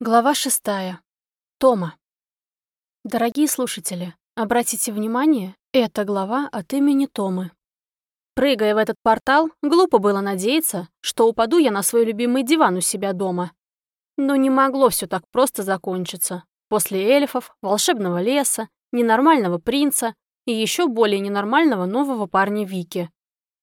Глава шестая. Тома. Дорогие слушатели, обратите внимание, это глава от имени Томы. Прыгая в этот портал, глупо было надеяться, что упаду я на свой любимый диван у себя дома. Но не могло все так просто закончиться. После эльфов, волшебного леса, ненормального принца и еще более ненормального нового парня Вики.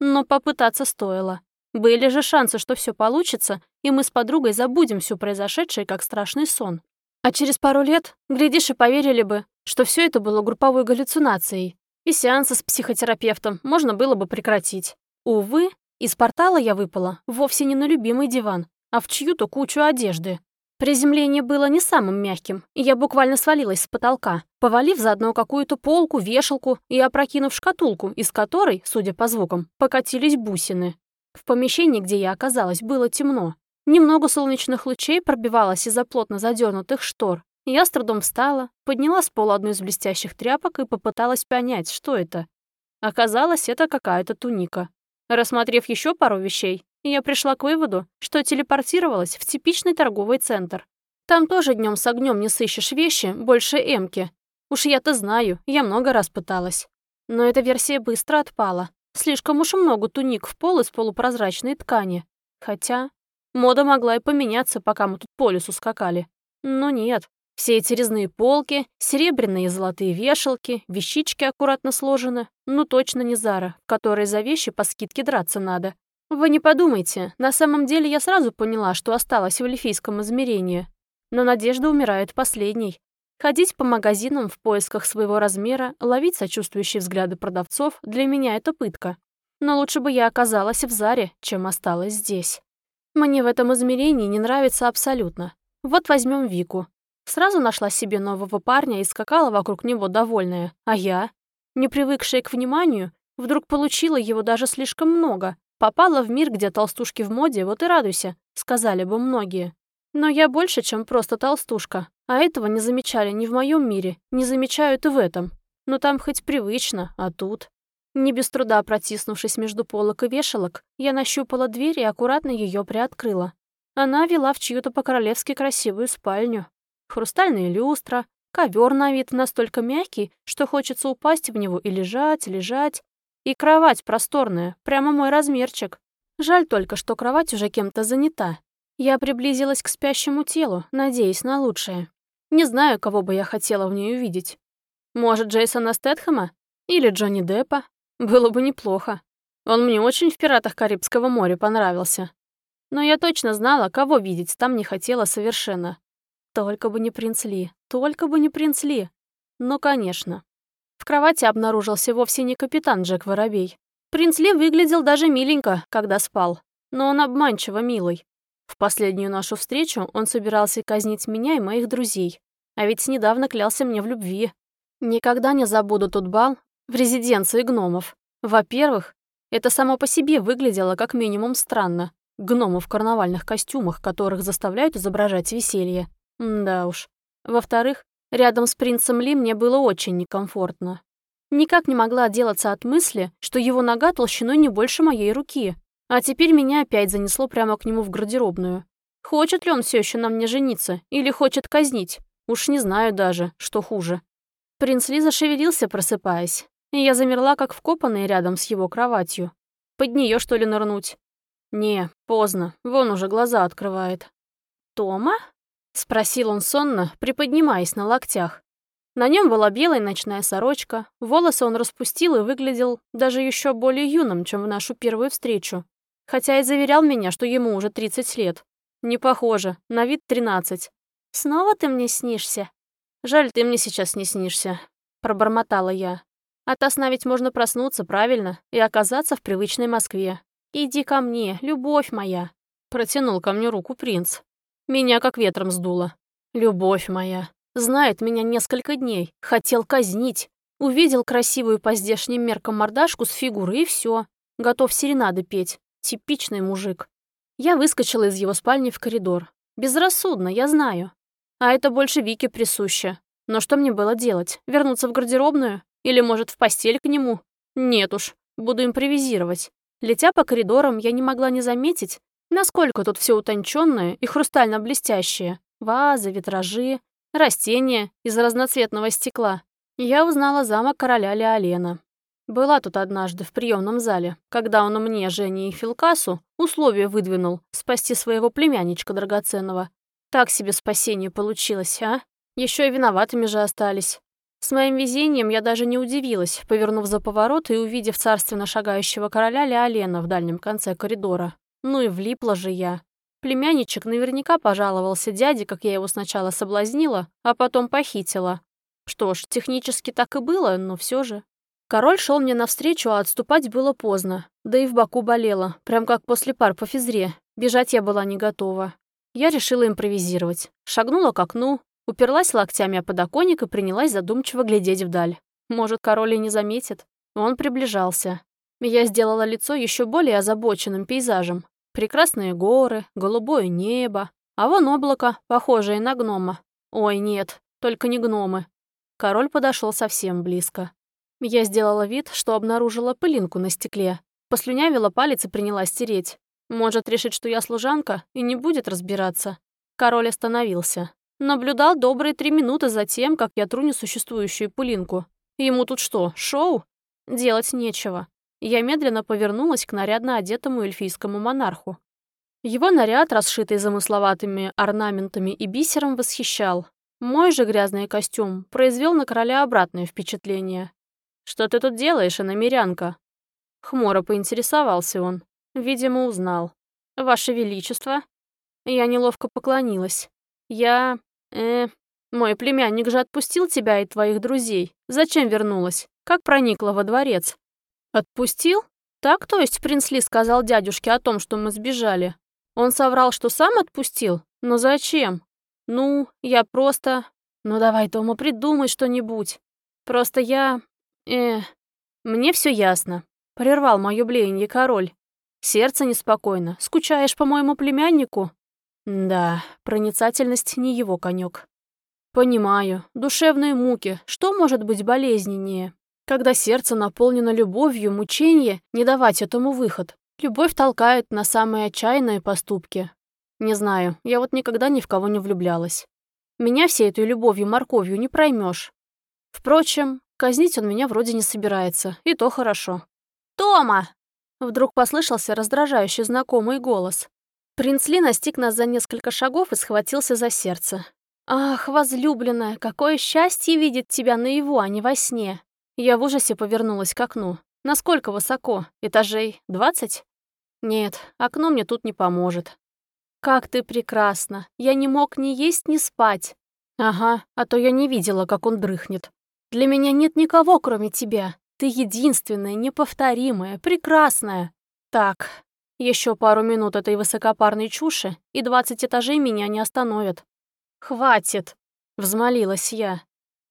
Но попытаться стоило. Были же шансы, что все получится, и мы с подругой забудем все произошедшее как страшный сон. А через пару лет, глядишь, и поверили бы, что все это было групповой галлюцинацией, и сеансы с психотерапевтом можно было бы прекратить. Увы, из портала я выпала вовсе не на любимый диван, а в чью-то кучу одежды. Приземление было не самым мягким, и я буквально свалилась с потолка, повалив заодно какую-то полку, вешалку и опрокинув шкатулку, из которой, судя по звукам, покатились бусины. В помещении, где я оказалась, было темно. Немного солнечных лучей пробивалось из-за плотно задернутых штор. Я с трудом встала, подняла с пола одну из блестящих тряпок и попыталась понять, что это. Оказалось, это какая-то туника. Рассмотрев еще пару вещей, я пришла к выводу, что телепортировалась в типичный торговый центр. Там тоже днем с огнем не сыщешь вещи больше эмки. Уж я-то знаю, я много раз пыталась. Но эта версия быстро отпала. Слишком уж много туник в пол из полупрозрачной ткани. Хотя мода могла и поменяться, пока мы тут по лесу скакали. Но нет. Все эти резные полки, серебряные и золотые вешалки, вещички аккуратно сложены. Ну точно не Зара, которой за вещи по скидке драться надо. Вы не подумайте, на самом деле я сразу поняла, что осталось в эльфийском измерении. Но надежда умирает последней. Ходить по магазинам в поисках своего размера, ловить сочувствующие взгляды продавцов — для меня это пытка. Но лучше бы я оказалась в Заре, чем осталась здесь. Мне в этом измерении не нравится абсолютно. Вот возьмем Вику. Сразу нашла себе нового парня и скакала вокруг него довольная. А я, не привыкшая к вниманию, вдруг получила его даже слишком много. Попала в мир, где толстушки в моде, вот и радуйся, сказали бы многие. Но я больше, чем просто толстушка. А этого не замечали ни в моем мире, не замечают и в этом. Но там хоть привычно, а тут... Не без труда протиснувшись между полок и вешалок, я нащупала дверь и аккуратно ее приоткрыла. Она вела в чью-то по-королевски красивую спальню. Хрустальные люстра, ковер на вид настолько мягкий, что хочется упасть в него и лежать, лежать. И кровать просторная, прямо мой размерчик. Жаль только, что кровать уже кем-то занята. Я приблизилась к спящему телу, надеясь на лучшее. Не знаю, кого бы я хотела в ней увидеть. Может, Джейсона Стэтхэма? Или Джонни Деппа? Было бы неплохо. Он мне очень в «Пиратах Карибского моря» понравился. Но я точно знала, кого видеть там не хотела совершенно. Только бы не принц Ли, только бы не принц Ли. Ну, конечно. В кровати обнаружился вовсе не капитан Джек Воробей. Принц Ли выглядел даже миленько, когда спал. Но он обманчиво милый. В последнюю нашу встречу он собирался казнить меня и моих друзей. А ведь недавно клялся мне в любви. Никогда не забуду тот бал в резиденции гномов. Во-первых, это само по себе выглядело как минимум странно. Гномы в карнавальных костюмах, которых заставляют изображать веселье. М да уж. Во-вторых, рядом с принцем Ли мне было очень некомфортно. Никак не могла отделаться от мысли, что его нога толщиной не больше моей руки. А теперь меня опять занесло прямо к нему в гардеробную. Хочет ли он все еще на мне жениться или хочет казнить? Уж не знаю даже, что хуже. Принц Ли зашевелился, просыпаясь, и я замерла, как вкопанная рядом с его кроватью. Под нее что ли нырнуть? Не, поздно, вон уже глаза открывает. «Тома?» — спросил он сонно, приподнимаясь на локтях. На нем была белая ночная сорочка, волосы он распустил и выглядел даже еще более юным, чем в нашу первую встречу хотя и заверял меня, что ему уже 30 лет. Не похоже, на вид 13. «Снова ты мне снишься?» «Жаль, ты мне сейчас не снишься», — пробормотала я. «От сна ведь можно проснуться, правильно, и оказаться в привычной Москве. Иди ко мне, любовь моя», — протянул ко мне руку принц. Меня как ветром сдуло. «Любовь моя. Знает меня несколько дней. Хотел казнить. Увидел красивую по здешним меркам мордашку с фигурой и все. Готов серенады петь. Типичный мужик. Я выскочила из его спальни в коридор. Безрассудно, я знаю. А это больше Вике присуще. Но что мне было делать? Вернуться в гардеробную? Или, может, в постель к нему? Нет уж, буду импровизировать. Летя по коридорам, я не могла не заметить, насколько тут все утонченное и хрустально-блестящее. Вазы, витражи, растения из разноцветного стекла. Я узнала замок короля Леолена. Была тут однажды в приемном зале, когда он мне, Жене и Филкасу условие выдвинул спасти своего племянничка драгоценного. Так себе спасение получилось, а? Еще и виноватыми же остались. С моим везением я даже не удивилась, повернув за поворот и увидев царственно шагающего короля Леолена в дальнем конце коридора. Ну и влипла же я. Племянничек наверняка пожаловался дяде, как я его сначала соблазнила, а потом похитила. Что ж, технически так и было, но все же. Король шел мне навстречу, а отступать было поздно. Да и в боку болело, прям как после пар по физре. Бежать я была не готова. Я решила импровизировать. Шагнула к окну, уперлась локтями о подоконник и принялась задумчиво глядеть вдаль. Может, король и не заметит. Он приближался. Я сделала лицо еще более озабоченным пейзажем. Прекрасные горы, голубое небо, а вон облако, похожее на гнома. Ой, нет, только не гномы. Король подошел совсем близко. Я сделала вид, что обнаружила пылинку на стекле. Послюнявила палец и принялась стереть. Может решить, что я служанка, и не будет разбираться. Король остановился. Наблюдал добрые три минуты за тем, как я тру несуществующую пылинку. Ему тут что, шоу? Делать нечего. Я медленно повернулась к нарядно одетому эльфийскому монарху. Его наряд, расшитый замысловатыми орнаментами и бисером, восхищал. Мой же грязный костюм произвел на короля обратное впечатление. «Что ты тут делаешь, иномерянка?» Хмуро поинтересовался он. Видимо, узнал. «Ваше Величество?» Я неловко поклонилась. «Я... э... Мой племянник же отпустил тебя и твоих друзей. Зачем вернулась? Как проникла во дворец?» «Отпустил? Так, то есть принц Ли сказал дядюшке о том, что мы сбежали? Он соврал, что сам отпустил? Но зачем? Ну, я просто... Ну давай, Тома, придумай что-нибудь. Просто я... э... Мне все ясно. Прервал моё блеяние король. Сердце неспокойно. Скучаешь по моему племяннику? Да, проницательность не его конек. Понимаю. Душевные муки. Что может быть болезненнее? Когда сердце наполнено любовью, мучение, не давать этому выход. Любовь толкает на самые отчаянные поступки. Не знаю, я вот никогда ни в кого не влюблялась. Меня всей этой любовью-морковью не проймешь. Впрочем, казнить он меня вроде не собирается, и то хорошо. «Тома!» Вдруг послышался раздражающий знакомый голос. Принц Ли настиг нас за несколько шагов и схватился за сердце. «Ах, возлюбленная, какое счастье видеть тебя наяву, а не во сне!» Я в ужасе повернулась к окну. Насколько высоко? Этажей двадцать? Нет, окно мне тут не поможет. Как ты прекрасна. Я не мог ни есть, ни спать. Ага, а то я не видела, как он дрыхнет. Для меня нет никого, кроме тебя. Ты единственная, неповторимая, прекрасная. Так, еще пару минут этой высокопарной чуши, и двадцать этажей меня не остановят. Хватит, взмолилась я.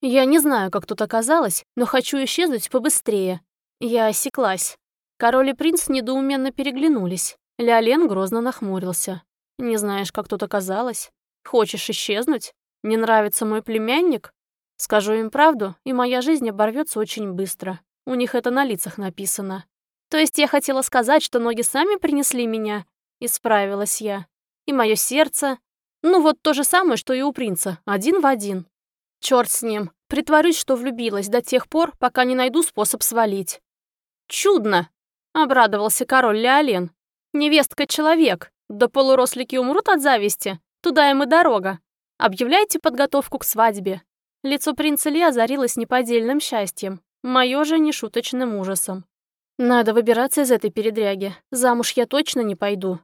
Я не знаю, как тут оказалось, но хочу исчезнуть побыстрее. Я осеклась. Король и принц недоуменно переглянулись. Леолен грозно нахмурился. «Не знаешь, как тут оказалось? Хочешь исчезнуть? Не нравится мой племянник? Скажу им правду, и моя жизнь оборвется очень быстро. У них это на лицах написано. То есть я хотела сказать, что ноги сами принесли меня? Исправилась я. И мое сердце. Ну вот то же самое, что и у принца, один в один. Черт с ним. Притворюсь, что влюбилась до тех пор, пока не найду способ свалить. Чудно! Обрадовался король Леолен. Невестка человек. Да полурослики умрут от зависти. Туда им и дорога. Объявляйте подготовку к свадьбе. Лицо принца Ли озарилось неподдельным счастьем. Мое же нешуточным ужасом. Надо выбираться из этой передряги. Замуж я точно не пойду.